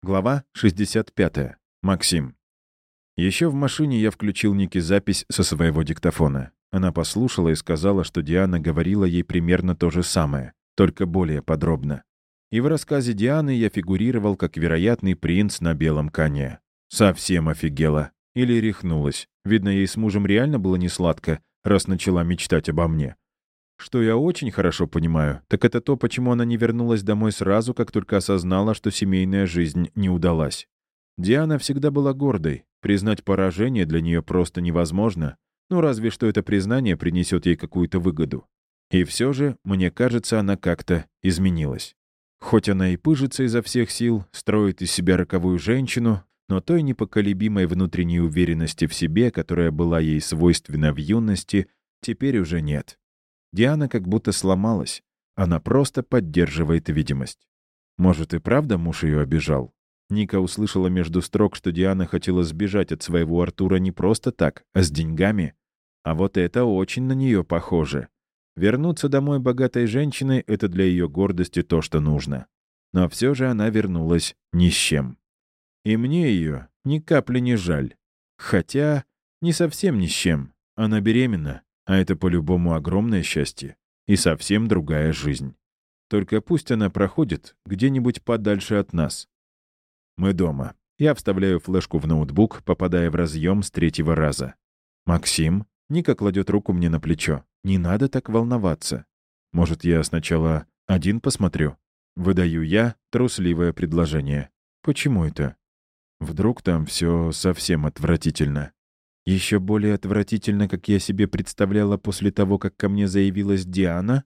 Глава 65. Максим. Еще в машине я включил Нике запись со своего диктофона. Она послушала и сказала, что Диана говорила ей примерно то же самое, только более подробно. И в рассказе Дианы я фигурировал как вероятный принц на белом коне. Совсем офигела. Или рехнулась. Видно, ей с мужем реально было несладко, раз начала мечтать обо мне. Что я очень хорошо понимаю, так это то, почему она не вернулась домой сразу, как только осознала, что семейная жизнь не удалась. Диана всегда была гордой. Признать поражение для нее просто невозможно. Ну, разве что это признание принесет ей какую-то выгоду. И все же, мне кажется, она как-то изменилась. Хоть она и пыжится изо всех сил, строит из себя роковую женщину, но той непоколебимой внутренней уверенности в себе, которая была ей свойственна в юности, теперь уже нет. Диана как будто сломалась. Она просто поддерживает видимость. Может, и правда муж ее обижал? Ника услышала между строк, что Диана хотела сбежать от своего Артура не просто так, а с деньгами. А вот это очень на нее похоже. Вернуться домой богатой женщиной — это для ее гордости то, что нужно. Но все же она вернулась ни с чем. И мне ее ни капли не жаль. Хотя не совсем ни с чем. Она беременна, а это по-любому огромное счастье и совсем другая жизнь. Только пусть она проходит где-нибудь подальше от нас. Мы дома. Я вставляю флешку в ноутбук, попадая в разъем с третьего раза. «Максим?» Ника кладет руку мне на плечо. «Не надо так волноваться. Может, я сначала один посмотрю?» Выдаю я трусливое предложение. «Почему это?» Вдруг там все совсем отвратительно. Еще более отвратительно, как я себе представляла после того, как ко мне заявилась Диана?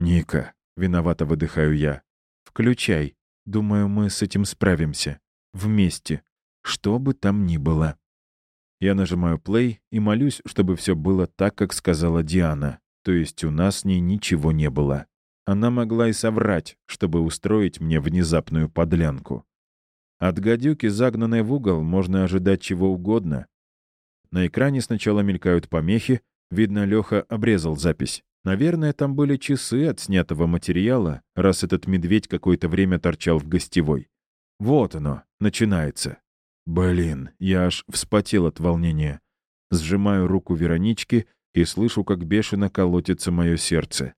«Ника», — виновато выдыхаю я, — «включай. Думаю, мы с этим справимся. Вместе. Что бы там ни было». Я нажимаю play и молюсь, чтобы все было так, как сказала Диана. То есть у нас с ней ничего не было. Она могла и соврать, чтобы устроить мне внезапную подлянку. От гадюки, загнанной в угол, можно ожидать чего угодно, на экране сначала мелькают помехи. Видно, Леха обрезал запись. Наверное, там были часы от снятого материала, раз этот медведь какое-то время торчал в гостевой. Вот оно, начинается. Блин, я аж вспотел от волнения. Сжимаю руку Веронички и слышу, как бешено колотится мое сердце.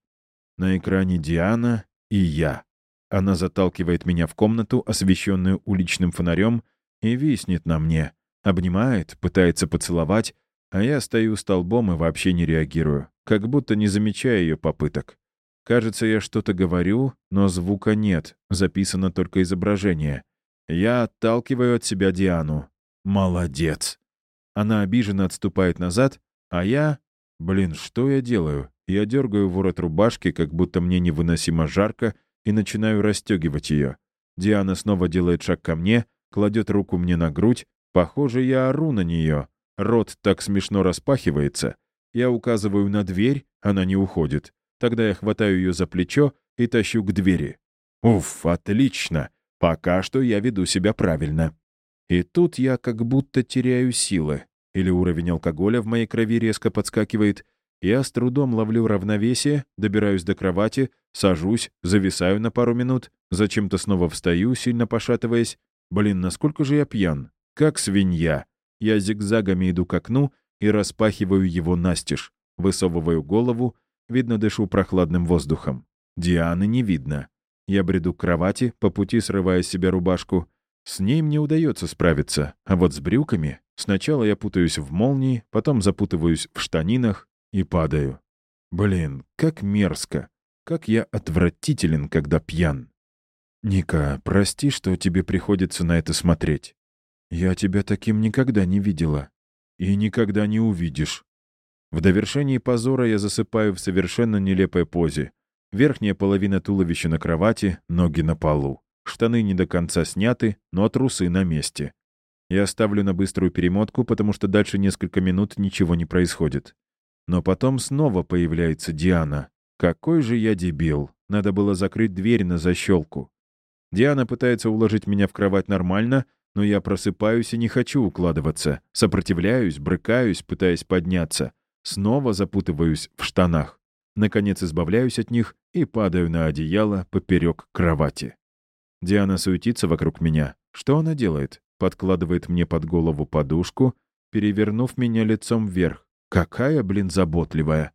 На экране Диана и я. Она заталкивает меня в комнату, освещенную уличным фонарем, и виснет на мне, Обнимает, пытается поцеловать, а я стою столбом и вообще не реагирую, как будто не замечая ее попыток. Кажется, я что-то говорю, но звука нет, записано только изображение. Я отталкиваю от себя Диану. Молодец. Она обиженно отступает назад, а я... Блин, что я делаю? Я дергаю ворот рубашки, как будто мне невыносимо жарко, и начинаю расстегивать ее. Диана снова делает шаг ко мне, кладет руку мне на грудь, Похоже, я ору на нее. Рот так смешно распахивается. Я указываю на дверь, она не уходит. Тогда я хватаю ее за плечо и тащу к двери. Уф, отлично. Пока что я веду себя правильно. И тут я как будто теряю силы. Или уровень алкоголя в моей крови резко подскакивает. Я с трудом ловлю равновесие, добираюсь до кровати, сажусь, зависаю на пару минут, зачем-то снова встаю, сильно пошатываясь. Блин, насколько же я пьян? Как свинья. Я зигзагами иду к окну и распахиваю его настежь. Высовываю голову, видно, дышу прохладным воздухом. Дианы не видно. Я бреду к кровати, по пути срывая с себя рубашку. С ней мне удается справиться, а вот с брюками сначала я путаюсь в молнии, потом запутываюсь в штанинах и падаю. Блин, как мерзко. Как я отвратителен, когда пьян. «Ника, прости, что тебе приходится на это смотреть. «Я тебя таким никогда не видела. И никогда не увидишь». В довершении позора я засыпаю в совершенно нелепой позе. Верхняя половина туловища на кровати, ноги на полу. Штаны не до конца сняты, но трусы на месте. Я ставлю на быструю перемотку, потому что дальше несколько минут ничего не происходит. Но потом снова появляется Диана. Какой же я дебил. Надо было закрыть дверь на защелку. Диана пытается уложить меня в кровать нормально, но я просыпаюсь и не хочу укладываться. Сопротивляюсь, брыкаюсь, пытаясь подняться. Снова запутываюсь в штанах. Наконец избавляюсь от них и падаю на одеяло поперек кровати. Диана суетится вокруг меня. Что она делает? Подкладывает мне под голову подушку, перевернув меня лицом вверх. Какая, блин, заботливая.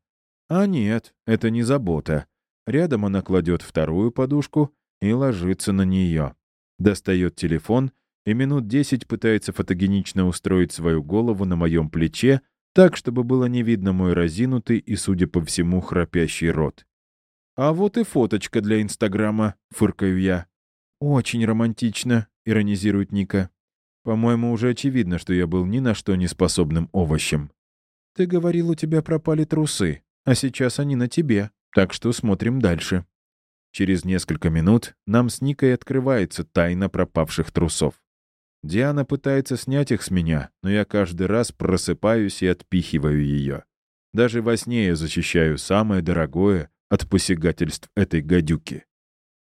А нет, это не забота. Рядом она кладет вторую подушку и ложится на нее. Достает телефон и минут десять пытается фотогенично устроить свою голову на моем плече, так, чтобы было не видно мой разинутый и, судя по всему, храпящий рот. «А вот и фоточка для Инстаграма», — фыркаю я. «Очень романтично», — иронизирует Ника. «По-моему, уже очевидно, что я был ни на что не способным овощем». «Ты говорил, у тебя пропали трусы, а сейчас они на тебе, так что смотрим дальше». Через несколько минут нам с Никой открывается тайна пропавших трусов. Диана пытается снять их с меня, но я каждый раз просыпаюсь и отпихиваю ее. Даже во сне я защищаю самое дорогое от посягательств этой гадюки.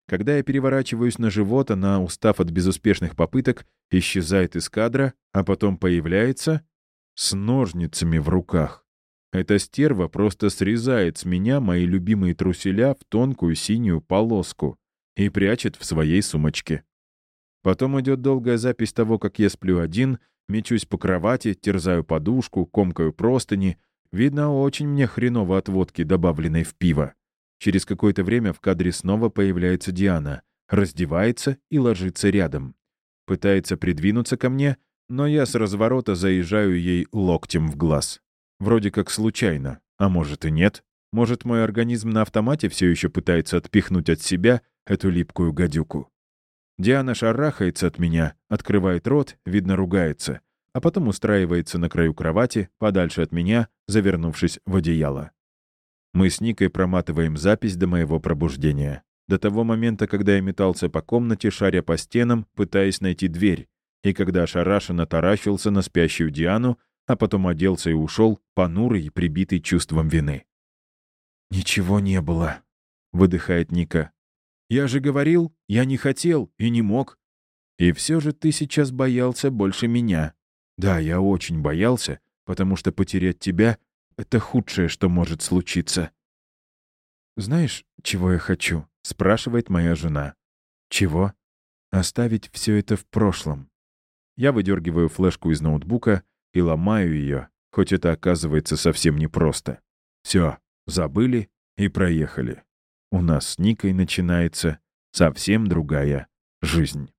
Когда я переворачиваюсь на живот, она, устав от безуспешных попыток, исчезает из кадра, а потом появляется с ножницами в руках. Эта стерва просто срезает с меня мои любимые труселя в тонкую синюю полоску и прячет в своей сумочке. Потом идет долгая запись того, как я сплю один, мечусь по кровати, терзаю подушку, комкаю простыни. Видно, очень мне хреново от водки, добавленной в пиво. Через какое-то время в кадре снова появляется Диана, раздевается и ложится рядом. Пытается придвинуться ко мне, но я с разворота заезжаю ей локтем в глаз. Вроде как случайно, а может и нет. Может, мой организм на автомате все еще пытается отпихнуть от себя эту липкую гадюку. Диана шарахается от меня, открывает рот, видно, ругается, а потом устраивается на краю кровати, подальше от меня, завернувшись в одеяло. Мы с Никой проматываем запись до моего пробуждения. До того момента, когда я метался по комнате, шаря по стенам, пытаясь найти дверь, и когда ошарашенно таращился на спящую Диану, а потом оделся и ушел, понурый и прибитый чувством вины. «Ничего не было», — выдыхает Ника. Я же говорил, я не хотел и не мог. И все же ты сейчас боялся больше меня. Да, я очень боялся, потому что потерять тебя — это худшее, что может случиться. «Знаешь, чего я хочу?» — спрашивает моя жена. «Чего?» «Оставить все это в прошлом». Я выдергиваю флешку из ноутбука и ломаю ее, хоть это оказывается совсем непросто. Все, забыли и проехали у нас с Никой начинается совсем другая жизнь.